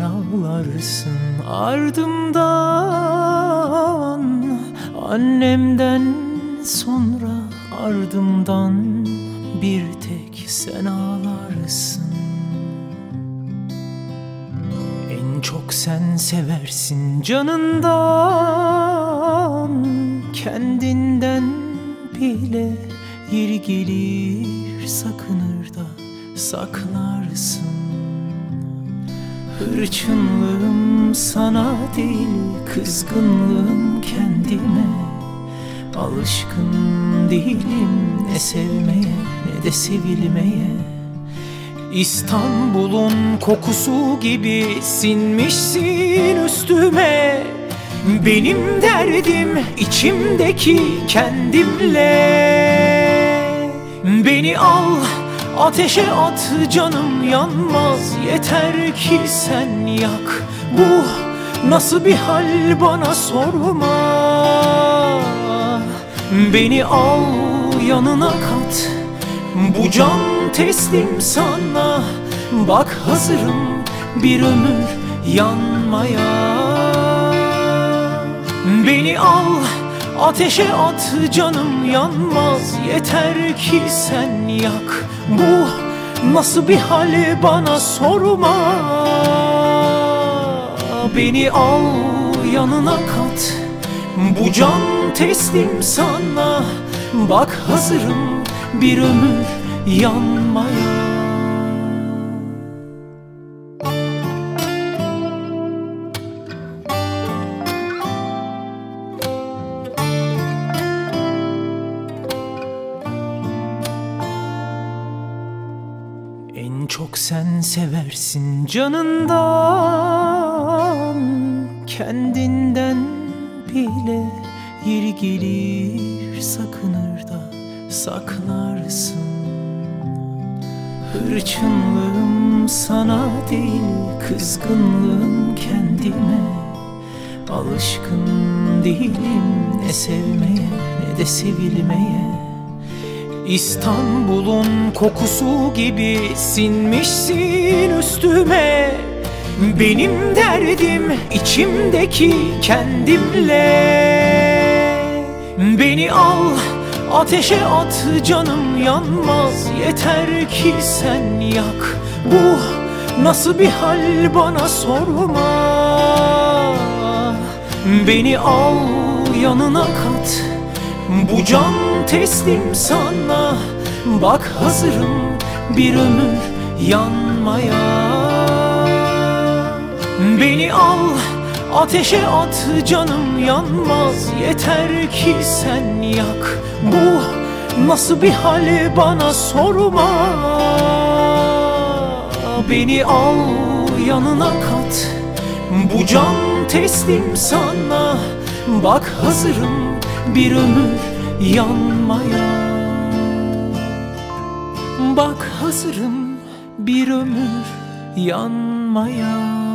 ağlarsın ardımdan Annemden sonra ardımdan bir tek sen ağlarsın. En çok sen seversin canından Kendinden bile yeri gelir sakınır da saklarsın Hırçınlığım sana değil kızgınlığım kendime. Alışkın değilim ne sevmeye ne de sevilmeye. İstanbul'un kokusu gibi sinmişsin üstüme. Benim derdim içimdeki kendimle. Beni al ateşe at canım yanmaz. Yeter ki sen yak. Bu nasıl bir hal bana sorma. Beni al yanına kat. Bu can teslim sana. Bak hazırım bir ömür yanmaya. Beni al ateşe at canım yanmaz. Yeter ki sen yak. Bu nasıl bir hal bana sorma. Beni al yanına kat. Bu can teslim sana. Bak hazırım bir ömür yanmaya sen seversin canından Kendinden bile yeri gelir sakınır da saklarsın. Hırçınlığım sana değil kızgınlığım kendime. Alışkın değilim ne sevmeye ne de sevilmeye İstanbul'un kokusu gibi sinmişsin üstüme. Benim derdim içimdeki kendimle. Beni al ateşe at canım yanmaz. Yeter ki sen yak. Bu nasıl bir hal bana sorma. Beni al yanına kat bu can teslim sana. Bak hazırım bir ömür yanmaya. Beni al ateşe at canım yanmaz. Yeter ki sen yak. Bu nasıl bir hal bana sorma. Beni al yanına kat. Bu can teslim sana. Bak hazırım bir ömür yanmaya. Bak hazırım bir ömür yanmaya